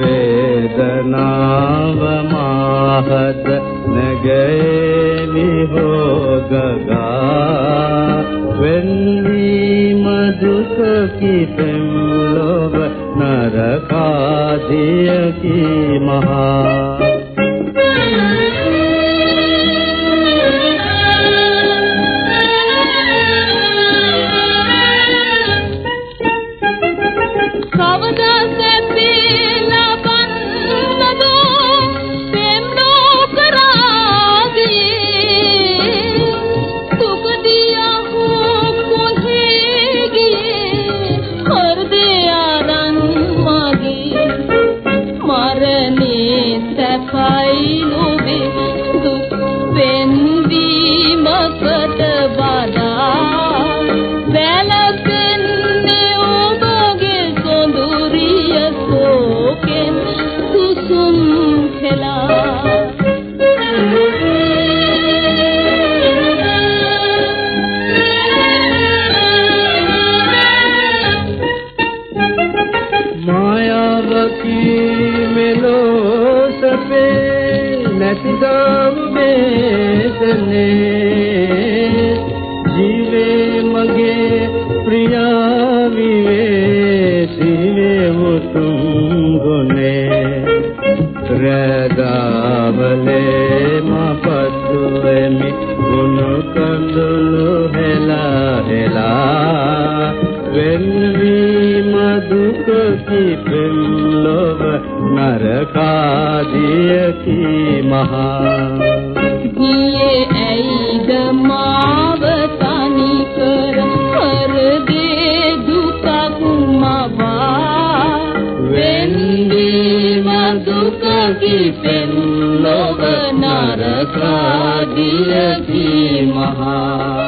वेदना माहस न गै गा वेन्द्री मधुख लोभ लोग महा। මරණේ සැපයි නොවේ දුක් වෙන්නේ කී මෙලෝ සපේ නැතිදම් බේතනේ ජීවේ මගේ ප්‍රියා විවේසිනේ මුතුම් ගොනේ. රදාවලේ මපත්වෙමි ගුණ කඳුළු හෙලා හෙලා. වෙන්වි මදුක කිපෙමි. නරකාදියකි මහා ගියේ ඇයිද මාව තනි කර කරදේ දුකක් මවා වෙන්දීම දුක කිපෙන් ලොව නරකාදියකි මහා